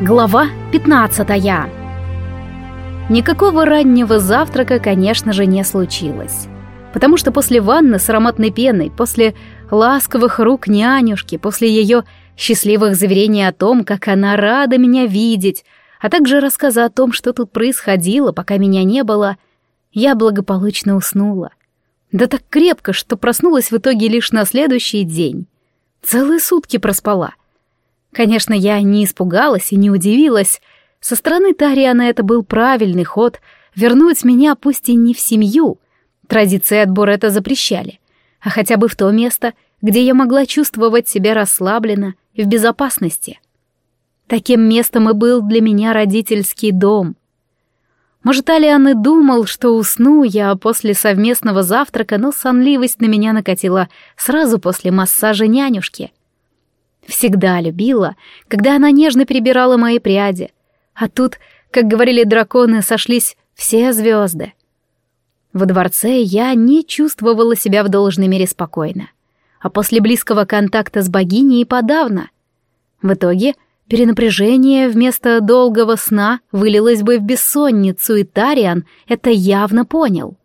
Глава 15 Никакого раннего завтрака, конечно же, не случилось. Потому что после ванны с ароматной пеной, после ласковых рук нянюшки, после ее счастливых заверений о том, как она рада меня видеть, а также рассказа о том, что тут происходило, пока меня не было, я благополучно уснула. Да так крепко, что проснулась в итоге лишь на следующий день. Целые сутки проспала — Конечно, я не испугалась и не удивилась. Со стороны Тариана это был правильный ход — вернуть меня пусть и не в семью. Традиции отбора это запрещали. А хотя бы в то место, где я могла чувствовать себя расслабленно и в безопасности. Таким местом и был для меня родительский дом. Может, Алиан и думал, что усну я после совместного завтрака, но сонливость на меня накатила сразу после массажа нянюшки — Всегда любила, когда она нежно перебирала мои пряди. А тут, как говорили драконы, сошлись все звезды. Во дворце я не чувствовала себя в должной мере спокойно. А после близкого контакта с богиней подавно. В итоге перенапряжение вместо долгого сна вылилось бы в бессонницу, и Тариан это явно понял.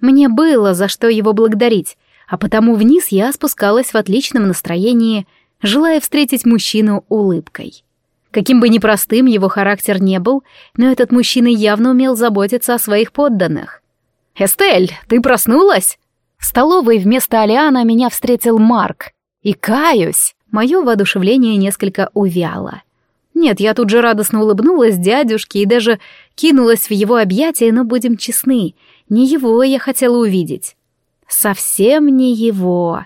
Мне было за что его благодарить, а потому вниз я спускалась в отличном настроении — желая встретить мужчину улыбкой. Каким бы непростым его характер не был, но этот мужчина явно умел заботиться о своих подданных. «Эстель, ты проснулась?» В столовой вместо Алиана меня встретил Марк. И каюсь, мое воодушевление несколько увяло. Нет, я тут же радостно улыбнулась дядюшке и даже кинулась в его объятия, но будем честны, не его я хотела увидеть. Совсем не его.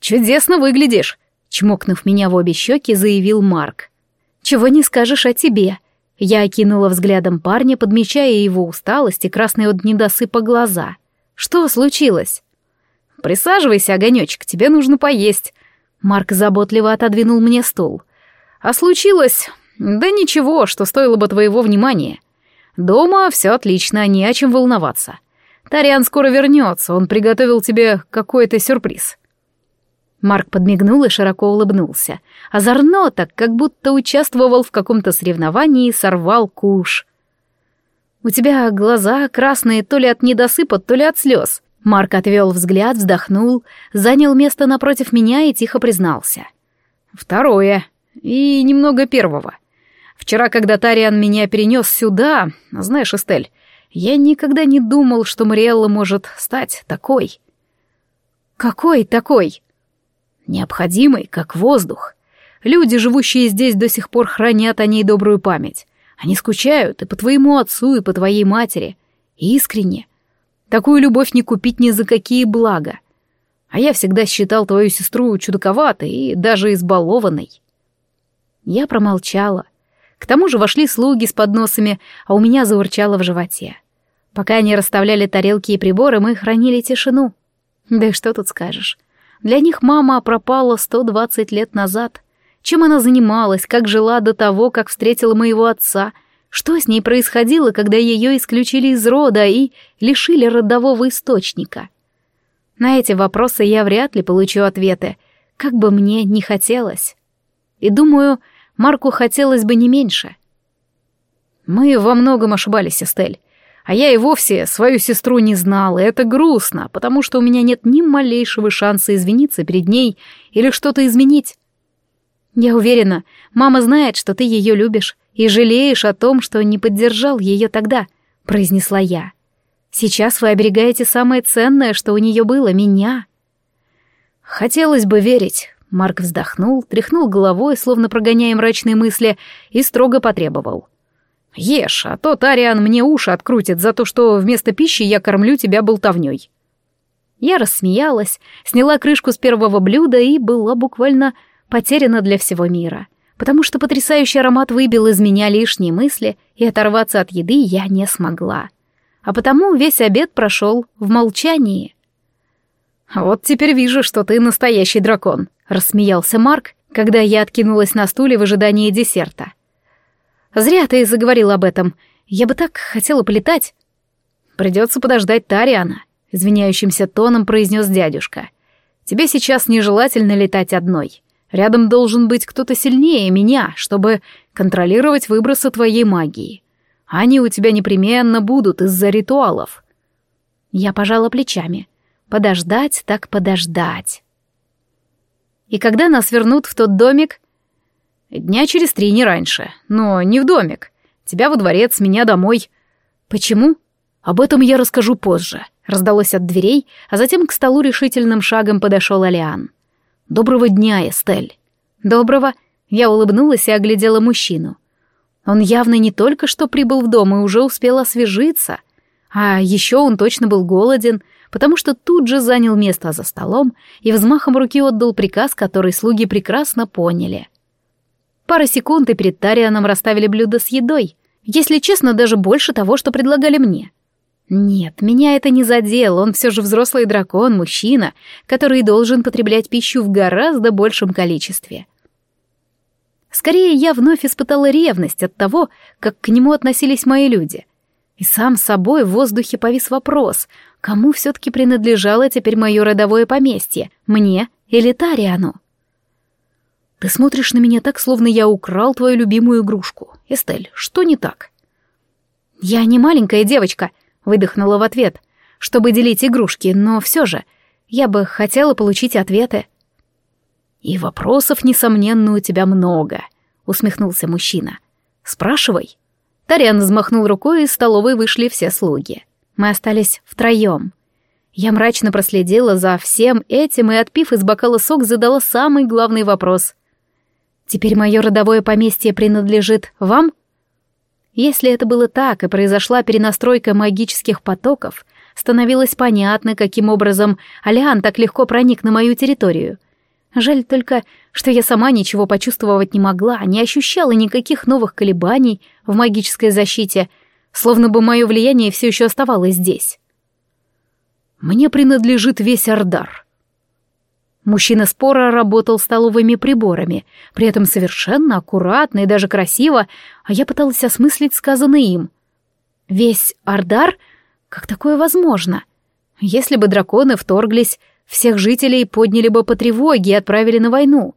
«Чудесно выглядишь!» Чмокнув меня в обе щеки, заявил Марк. «Чего не скажешь о тебе?» Я окинула взглядом парня, подмечая его усталость и красные от недосыпа глаза. «Что случилось?» «Присаживайся, огонечек, тебе нужно поесть». Марк заботливо отодвинул мне стул. «А случилось? Да ничего, что стоило бы твоего внимания. Дома все отлично, не о чем волноваться. Тариан скоро вернется, он приготовил тебе какой-то сюрприз». Марк подмигнул и широко улыбнулся. Озорно так, как будто участвовал в каком-то соревновании и сорвал куш. «У тебя глаза красные то ли от недосыпа, то ли от слез». Марк отвел взгляд, вздохнул, занял место напротив меня и тихо признался. «Второе. И немного первого. Вчера, когда Тариан меня перенес сюда, знаешь, Эстель, я никогда не думал, что Мариэлла может стать такой». «Какой такой?» Необходимой, как воздух. Люди, живущие здесь, до сих пор хранят о ней добрую память. Они скучают и по твоему отцу, и по твоей матери. Искренне. Такую любовь не купить ни за какие блага. А я всегда считал твою сестру чудаковатой и даже избалованной. Я промолчала. К тому же вошли слуги с подносами, а у меня заурчало в животе. Пока они расставляли тарелки и приборы, мы хранили тишину. Да и что тут скажешь. Для них мама пропала 120 лет назад. Чем она занималась, как жила до того, как встретила моего отца, что с ней происходило, когда ее исключили из рода и лишили родового источника. На эти вопросы я вряд ли получу ответы, как бы мне не хотелось. И думаю, Марку хотелось бы не меньше. Мы во многом ошибались, Эстель. А я и вовсе свою сестру не знал, и это грустно, потому что у меня нет ни малейшего шанса извиниться перед ней или что-то изменить. Я уверена, мама знает, что ты ее любишь и жалеешь о том, что не поддержал ее тогда, произнесла я. Сейчас вы оберегаете самое ценное, что у нее было, меня. Хотелось бы верить. Марк вздохнул, тряхнул головой, словно прогоняя мрачные мысли, и строго потребовал. Ешь, а то Тариан мне уши открутит за то, что вместо пищи я кормлю тебя болтовней. Я рассмеялась, сняла крышку с первого блюда и была буквально потеряна для всего мира, потому что потрясающий аромат выбил из меня лишние мысли, и оторваться от еды я не смогла. А потому весь обед прошел в молчании. «Вот теперь вижу, что ты настоящий дракон», — рассмеялся Марк, когда я откинулась на стуле в ожидании десерта. Зря ты заговорил об этом. Я бы так хотела полетать. Придется подождать Тариана, извиняющимся тоном произнес дядюшка. Тебе сейчас нежелательно летать одной. Рядом должен быть кто-то сильнее меня, чтобы контролировать выбросы твоей магии. Они у тебя непременно будут из-за ритуалов. Я пожала плечами. Подождать так подождать. И когда нас вернут в тот домик? Дня через три, не раньше. Но не в домик. Тебя во дворец, меня домой. Почему? Об этом я расскажу позже. Раздалось от дверей, а затем к столу решительным шагом подошел Алиан. «Доброго дня, Эстель!» «Доброго!» Я улыбнулась и оглядела мужчину. Он явно не только что прибыл в дом и уже успел освежиться, а еще он точно был голоден, потому что тут же занял место за столом и взмахом руки отдал приказ, который слуги прекрасно поняли. Пара секунд и перед Тарианом расставили блюдо с едой, если честно, даже больше того, что предлагали мне. Нет, меня это не задело, он все же взрослый дракон, мужчина, который должен потреблять пищу в гораздо большем количестве. Скорее, я вновь испытала ревность от того, как к нему относились мои люди. И сам собой в воздухе повис вопрос, кому все-таки принадлежало теперь мое родовое поместье, мне или Тариану? Ты смотришь на меня так, словно я украл твою любимую игрушку. Эстель, что не так? Я не маленькая девочка, выдохнула в ответ, чтобы делить игрушки, но все же я бы хотела получить ответы. «И вопросов, несомненно, у тебя много», — усмехнулся мужчина. «Спрашивай». Тариан взмахнул рукой, и из столовой вышли все слуги. Мы остались втроем. Я мрачно проследила за всем этим и, отпив из бокала сок, задала самый главный вопрос. «Теперь мое родовое поместье принадлежит вам?» Если это было так, и произошла перенастройка магических потоков, становилось понятно, каким образом Алиан так легко проник на мою территорию. Жаль только, что я сама ничего почувствовать не могла, не ощущала никаких новых колебаний в магической защите, словно бы мое влияние все еще оставалось здесь. «Мне принадлежит весь Ардар». Мужчина спора работал столовыми приборами, при этом совершенно аккуратно и даже красиво, а я пыталась осмыслить сказанное им. «Весь Ардар? Как такое возможно? Если бы драконы вторглись всех жителей подняли бы по тревоге и отправили на войну.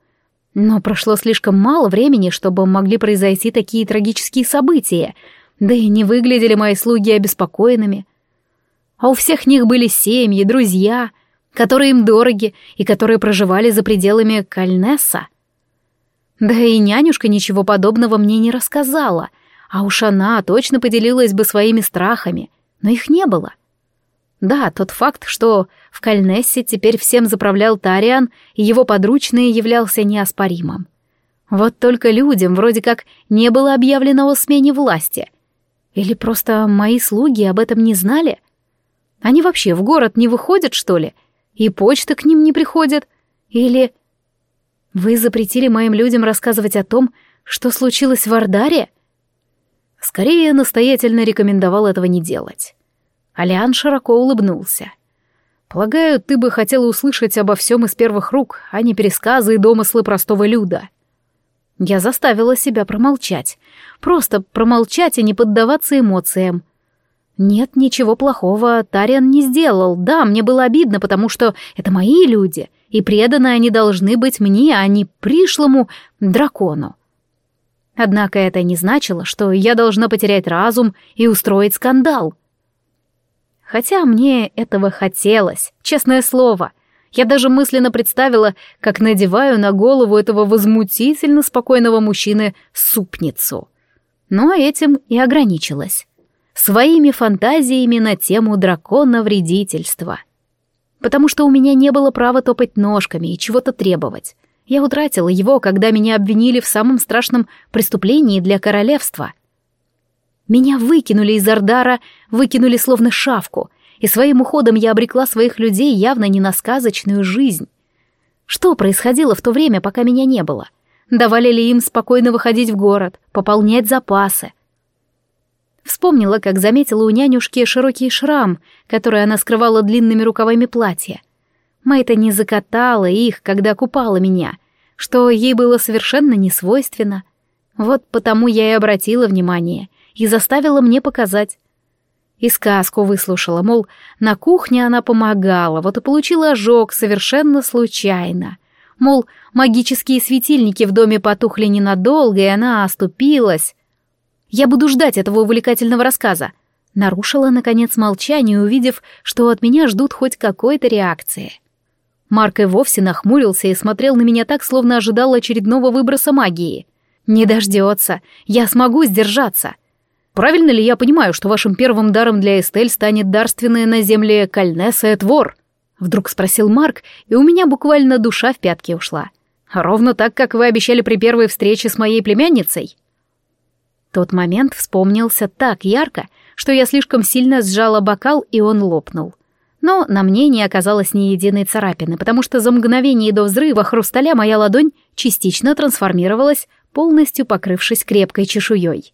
Но прошло слишком мало времени, чтобы могли произойти такие трагические события, да и не выглядели мои слуги обеспокоенными. А у всех них были семьи, друзья, которые им дороги и которые проживали за пределами Кальнесса. Да и нянюшка ничего подобного мне не рассказала, а уж она точно поделилась бы своими страхами, но их не было. — да, тот факт, что в Кальнессе теперь всем заправлял Тариан, и его подручный являлся неоспоримым. Вот только людям вроде как не было объявлено о смене власти. Или просто мои слуги об этом не знали? Они вообще в город не выходят, что ли? И почта к ним не приходит? Или... Вы запретили моим людям рассказывать о том, что случилось в Ардаре? Скорее, настоятельно рекомендовал этого не делать. Алиан широко улыбнулся. «Полагаю, ты бы хотела услышать обо всем из первых рук, а не пересказы и домыслы простого люда». Я заставила себя промолчать. Просто промолчать и не поддаваться эмоциям. Нет, ничего плохого Тариан не сделал. Да, мне было обидно, потому что это мои люди, и преданы они должны быть мне, а не пришлому дракону. Однако это не значило, что я должна потерять разум и устроить скандал. Хотя мне этого хотелось, честное слово. Я даже мысленно представила, как надеваю на голову этого возмутительно спокойного мужчины супницу. Но этим и ограничилась. Своими фантазиями на тему дракона-вредительства. Потому что у меня не было права топать ножками и чего-то требовать. Я утратила его, когда меня обвинили в самом страшном преступлении для королевства — меня выкинули из Ардара, выкинули словно шавку, и своим уходом я обрекла своих людей явно не на сказочную жизнь. Что происходило в то время, пока меня не было? Давали ли им спокойно выходить в город, пополнять запасы? Вспомнила, как заметила у нянюшки широкий шрам, который она скрывала длинными рукавами платья. Майта не закатала их, когда купала меня, что ей было совершенно не свойственно. Вот потому я и обратила внимание — и заставила мне показать. И сказку выслушала, мол, на кухне она помогала, вот и получила ожог совершенно случайно. Мол, магические светильники в доме потухли ненадолго, и она оступилась. Я буду ждать этого увлекательного рассказа. Нарушила, наконец, молчание, увидев, что от меня ждут хоть какой-то реакции. Марк и вовсе нахмурился и смотрел на меня так, словно ожидал очередного выброса магии. «Не дождется. Я смогу сдержаться. Правильно ли я понимаю, что вашим первым даром для Эстель станет дарственное на земле Кальнеса Твор?» Вдруг спросил Марк, и у меня буквально душа в пятки ушла. «Ровно так, как вы обещали при первой встрече с моей племянницей?» Тот момент вспомнился так ярко, что я слишком сильно сжала бокал, и он лопнул. Но на мне не оказалось ни единой царапины, потому что за мгновение до взрыва хрусталя моя ладонь частично трансформировалась, полностью покрывшись крепкой чешуей.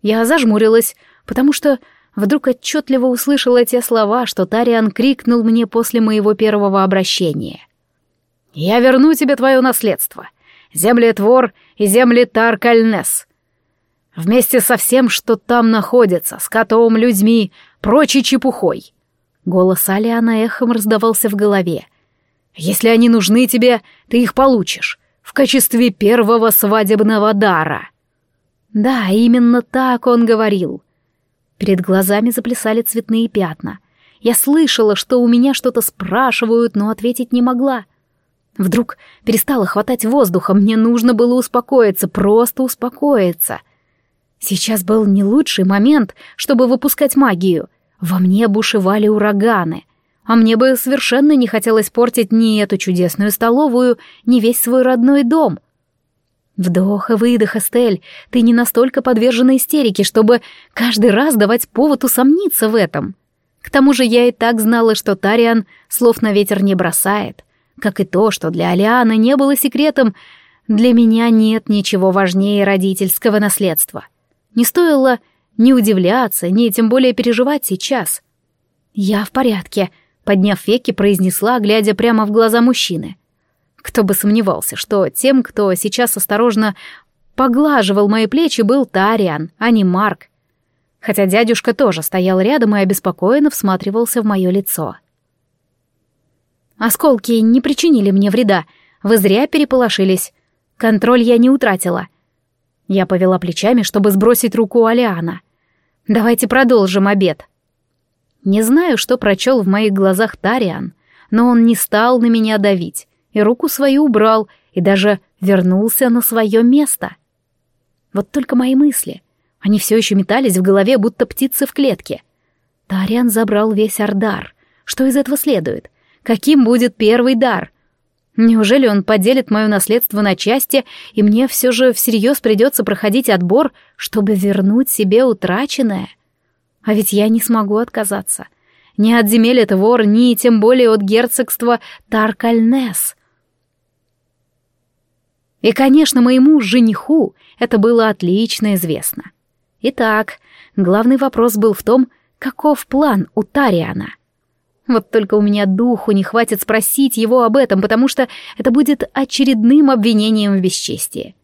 Я зажмурилась, потому что вдруг отчетливо услышала те слова, что Тариан крикнул мне после моего первого обращения. «Я верну тебе твое наследство, землетвор и земли Таркальнес. Вместе со всем, что там находится, с котом, людьми, прочей чепухой». Голос Алиана эхом раздавался в голове. «Если они нужны тебе, ты их получишь в качестве первого свадебного дара». Да, именно так он говорил. Перед глазами заплясали цветные пятна. Я слышала, что у меня что-то спрашивают, но ответить не могла. Вдруг перестала хватать воздуха, мне нужно было успокоиться, просто успокоиться. Сейчас был не лучший момент, чтобы выпускать магию. Во мне бушевали ураганы, а мне бы совершенно не хотелось портить ни эту чудесную столовую, ни весь свой родной дом — Вдох и выдох, Эстель, ты не настолько подвержена истерике, чтобы каждый раз давать повод усомниться в этом. К тому же я и так знала, что Тариан слов на ветер не бросает, как и то, что для Алианы не было секретом, для меня нет ничего важнее родительского наследства. Не стоило ни удивляться, ни тем более переживать сейчас. «Я в порядке», — подняв веки, произнесла, глядя прямо в глаза мужчины. Кто бы сомневался, что тем, кто сейчас осторожно поглаживал мои плечи, был Тариан, а не Марк. Хотя дядюшка тоже стоял рядом и обеспокоенно всматривался в мое лицо. «Осколки не причинили мне вреда. Вы зря переполошились. Контроль я не утратила». Я повела плечами, чтобы сбросить руку Алиана. «Давайте продолжим обед». Не знаю, что прочел в моих глазах Тариан, но он не стал на меня давить и руку свою убрал, и даже вернулся на свое место. Вот только мои мысли. Они все еще метались в голове, будто птицы в клетке. Тариан забрал весь Ардар. Что из этого следует? Каким будет первый дар? Неужели он поделит мое наследство на части, и мне все же всерьез придется проходить отбор, чтобы вернуть себе утраченное? А ведь я не смогу отказаться. Ни от земель вор, ни тем более от герцогства Таркальнес. И, конечно, моему жениху это было отлично известно. Итак, главный вопрос был в том, каков план у Тариана. Вот только у меня духу не хватит спросить его об этом, потому что это будет очередным обвинением в бесчестии.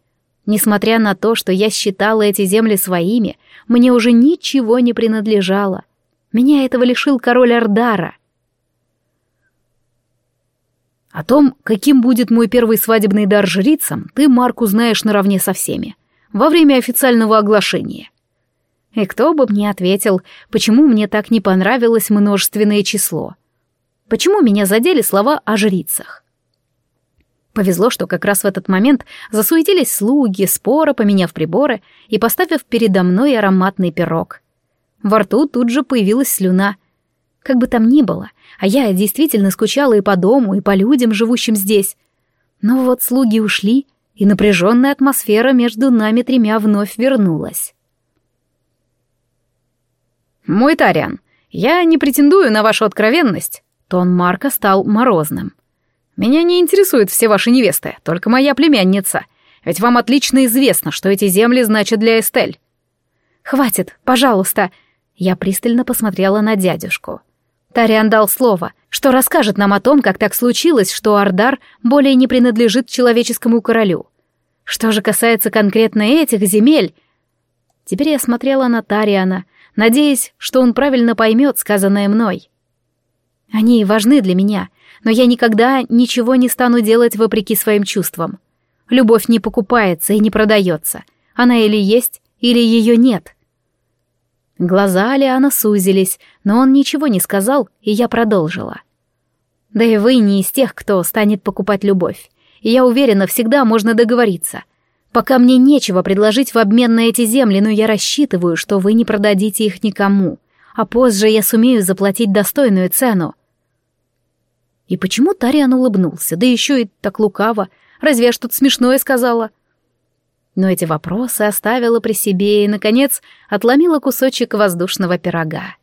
Несмотря на то, что я считала эти земли своими, мне уже ничего не принадлежало. Меня этого лишил король Ардара — о том, каким будет мой первый свадебный дар жрицам, ты, Марк, узнаешь наравне со всеми. Во время официального оглашения. И кто бы мне ответил, почему мне так не понравилось множественное число? Почему меня задели слова о жрицах? Повезло, что как раз в этот момент засуетились слуги, споро поменяв приборы и поставив передо мной ароматный пирог. Во рту тут же появилась слюна — как бы там ни было, а я действительно скучала и по дому, и по людям, живущим здесь. Но вот слуги ушли, и напряженная атмосфера между нами тремя вновь вернулась. «Мой Тариан, я не претендую на вашу откровенность», — тон Марка стал морозным. «Меня не интересуют все ваши невесты, только моя племянница, ведь вам отлично известно, что эти земли значат для Эстель». «Хватит, пожалуйста», — я пристально посмотрела на дядюшку. Тариан дал слово, что расскажет нам о том, как так случилось, что Ардар более не принадлежит человеческому королю. Что же касается конкретно этих земель... Теперь я смотрела на Тариана, надеясь, что он правильно поймет сказанное мной. Они важны для меня, но я никогда ничего не стану делать вопреки своим чувствам. Любовь не покупается и не продается. Она или есть, или ее нет. Глаза Алиана сузились, но он ничего не сказал, и я продолжила. Да и вы не из тех, кто станет покупать любовь. И я уверена, всегда можно договориться. Пока мне нечего предложить в обмен на эти земли, но я рассчитываю, что вы не продадите их никому, а позже я сумею заплатить достойную цену. И почему Тариан улыбнулся, да еще и так лукаво? Разве я что-то смешное сказала? Но эти вопросы оставила при себе и, наконец, отломила кусочек воздушного пирога.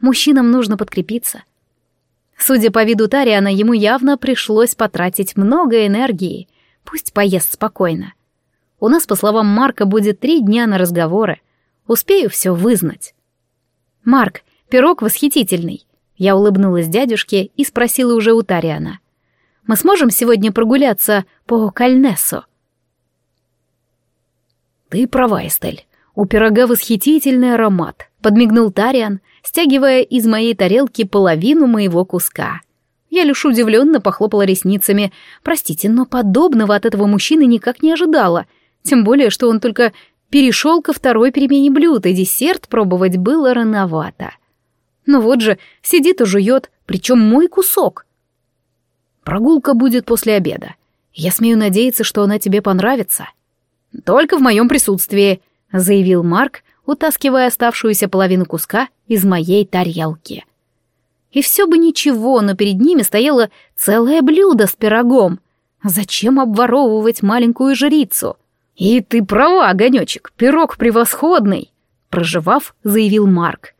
Мужчинам нужно подкрепиться. Судя по виду Тариана, ему явно пришлось потратить много энергии. Пусть поест спокойно. У нас, по словам Марка, будет три дня на разговоры. Успею все вызнать. «Марк, пирог восхитительный!» Я улыбнулась дядюшке и спросила уже у Тариана. «Мы сможем сегодня прогуляться по Кальнесу?» «Ты права, Эстель. У пирога восхитительный аромат», — подмигнул Тариан, стягивая из моей тарелки половину моего куска. Я лишь удивленно похлопала ресницами. Простите, но подобного от этого мужчины никак не ожидала. Тем более, что он только перешел ко второй перемене блюд, и десерт пробовать было рановато. Ну вот же, сидит и жует, причем мой кусок. Прогулка будет после обеда. Я смею надеяться, что она тебе понравится. Только в моем присутствии, заявил Марк, утаскивая оставшуюся половину куска из моей тарелки. И все бы ничего, но перед ними стояло целое блюдо с пирогом. Зачем обворовывать маленькую жрицу? И ты права, огонечек, пирог превосходный, проживав, заявил Марк.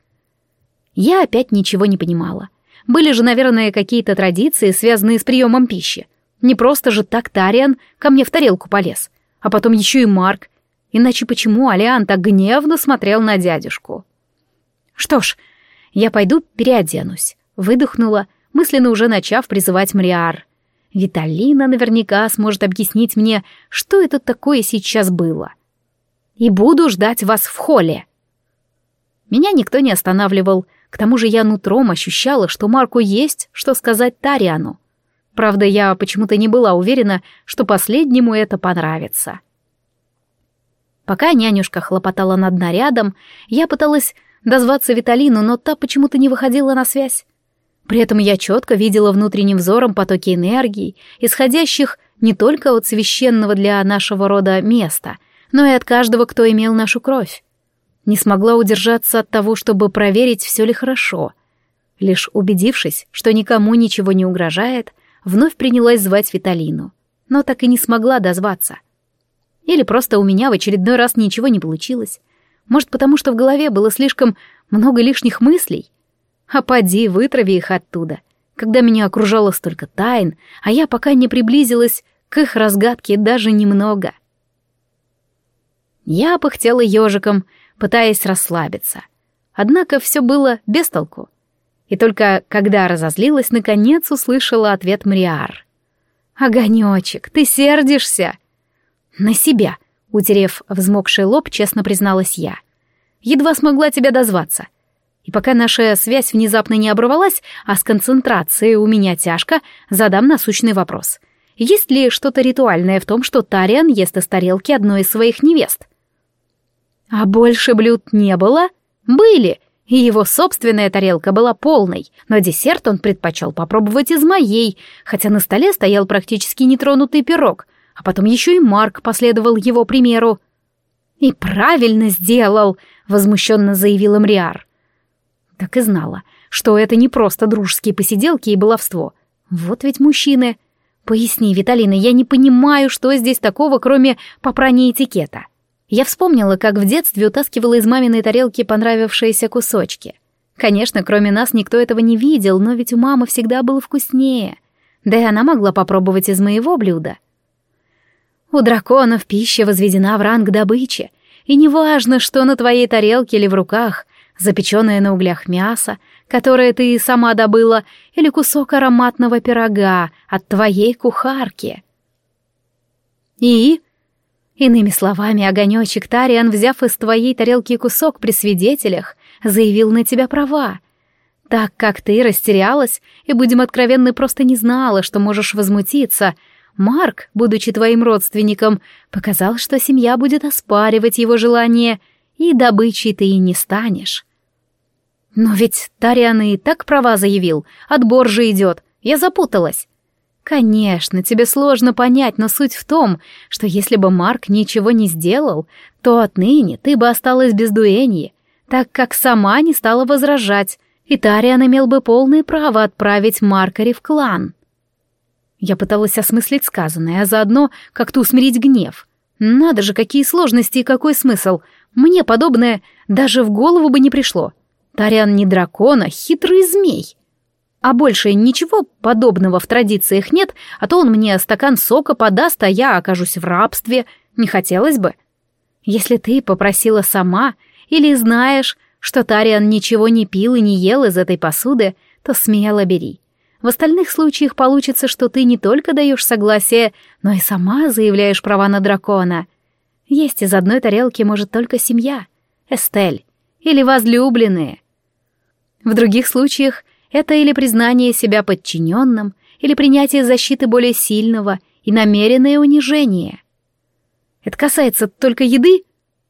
Я опять ничего не понимала. Были же, наверное, какие-то традиции, связанные с приемом пищи. Не просто же так Тариан ко мне в тарелку полез, а потом еще и Марк. Иначе почему Алиан так гневно смотрел на дядюшку? Что ж, я пойду переоденусь. Выдохнула, мысленно уже начав призывать Мариар. Виталина наверняка сможет объяснить мне, что это такое сейчас было. И буду ждать вас в холле. Меня никто не останавливал, к тому же я нутром ощущала, что Марку есть, что сказать Тариану. Правда, я почему-то не была уверена, что последнему это понравится. Пока нянюшка хлопотала над нарядом, я пыталась дозваться Виталину, но та почему-то не выходила на связь. При этом я четко видела внутренним взором потоки энергии, исходящих не только от священного для нашего рода места, но и от каждого, кто имел нашу кровь. Не смогла удержаться от того, чтобы проверить, все ли хорошо. Лишь убедившись, что никому ничего не угрожает, вновь принялась звать Виталину, но так и не смогла дозваться. Или просто у меня в очередной раз ничего не получилось. Может, потому что в голове было слишком много лишних мыслей? А поди, вытрави их оттуда, когда меня окружало столько тайн, а я пока не приблизилась к их разгадке даже немного. Я пыхтела ежиком, пытаясь расслабиться. Однако все было без толку. И только когда разозлилась, наконец услышала ответ Мриар. «Огонёчек, ты сердишься?» «На себя», — утерев взмокший лоб, честно призналась я. «Едва смогла тебя дозваться. И пока наша связь внезапно не оборвалась, а с концентрацией у меня тяжко, задам насущный вопрос. Есть ли что-то ритуальное в том, что Тариан ест из тарелки одной из своих невест?» А больше блюд не было? Были, и его собственная тарелка была полной, но десерт он предпочел попробовать из моей, хотя на столе стоял практически нетронутый пирог, а потом еще и Марк последовал его примеру. «И правильно сделал!» — возмущенно заявила Мриар. Так и знала, что это не просто дружеские посиделки и баловство. Вот ведь мужчины. Поясни, Виталина, я не понимаю, что здесь такого, кроме попрания этикета. Я вспомнила, как в детстве утаскивала из маминой тарелки понравившиеся кусочки. Конечно, кроме нас никто этого не видел, но ведь у мамы всегда было вкуснее. Да и она могла попробовать из моего блюда. У драконов пища возведена в ранг добычи, и неважно, что на твоей тарелке или в руках, запеченное на углях мясо, которое ты сама добыла, или кусок ароматного пирога от твоей кухарки. И Иными словами, огонечек Тариан, взяв из твоей тарелки кусок при свидетелях, заявил на тебя права. Так как ты растерялась и, будем откровенны, просто не знала, что можешь возмутиться, Марк, будучи твоим родственником, показал, что семья будет оспаривать его желание, и добычей ты и не станешь. Но ведь Тариан и так права заявил, отбор же идет, я запуталась. Конечно, тебе сложно понять, но суть в том, что если бы Марк ничего не сделал, то отныне ты бы осталась без дуэньи, так как сама не стала возражать, и Тариан имел бы полное право отправить Маркари в клан. Я пыталась осмыслить сказанное, а заодно как-то усмирить гнев. Надо же, какие сложности и какой смысл. Мне подобное даже в голову бы не пришло. Тариан не дракон, а хитрый змей. А больше ничего подобного в традициях нет, а то он мне стакан сока подаст, а я окажусь в рабстве. Не хотелось бы. Если ты попросила сама, или знаешь, что Тариан ничего не пил и не ел из этой посуды, то смело бери. В остальных случаях получится, что ты не только даешь согласие, но и сама заявляешь права на дракона. Есть из одной тарелки может только семья, Эстель или возлюбленные. В других случаях это или признание себя подчиненным, или принятие защиты более сильного и намеренное унижение. Это касается только еды?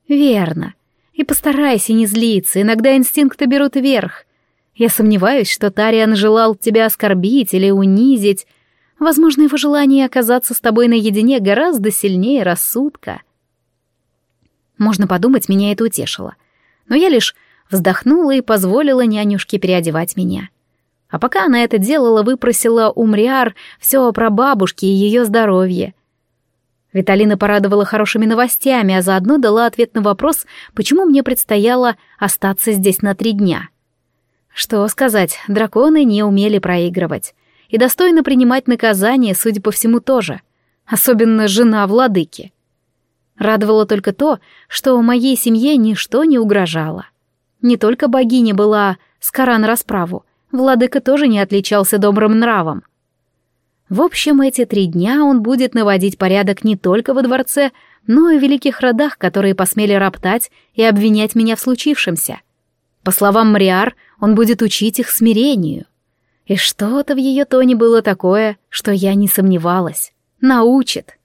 Верно. И постарайся не злиться, иногда инстинкты берут верх. Я сомневаюсь, что Тариан желал тебя оскорбить или унизить. Возможно, его желание оказаться с тобой наедине гораздо сильнее рассудка. Можно подумать, меня это утешило. Но я лишь вздохнула и позволила нянюшке переодевать меня. А пока она это делала, выпросила у Мриар все про бабушки и ее здоровье. Виталина порадовала хорошими новостями, а заодно дала ответ на вопрос, почему мне предстояло остаться здесь на три дня. Что сказать, драконы не умели проигрывать. И достойно принимать наказание, судя по всему, тоже. Особенно жена владыки. Радовало только то, что моей семье ничто не угрожало. Не только богиня была скора на расправу, владыка тоже не отличался добрым нравом. В общем, эти три дня он будет наводить порядок не только во дворце, но и в великих родах, которые посмели роптать и обвинять меня в случившемся. По словам Мариар, он будет учить их смирению. И что-то в ее тоне было такое, что я не сомневалась. Научит.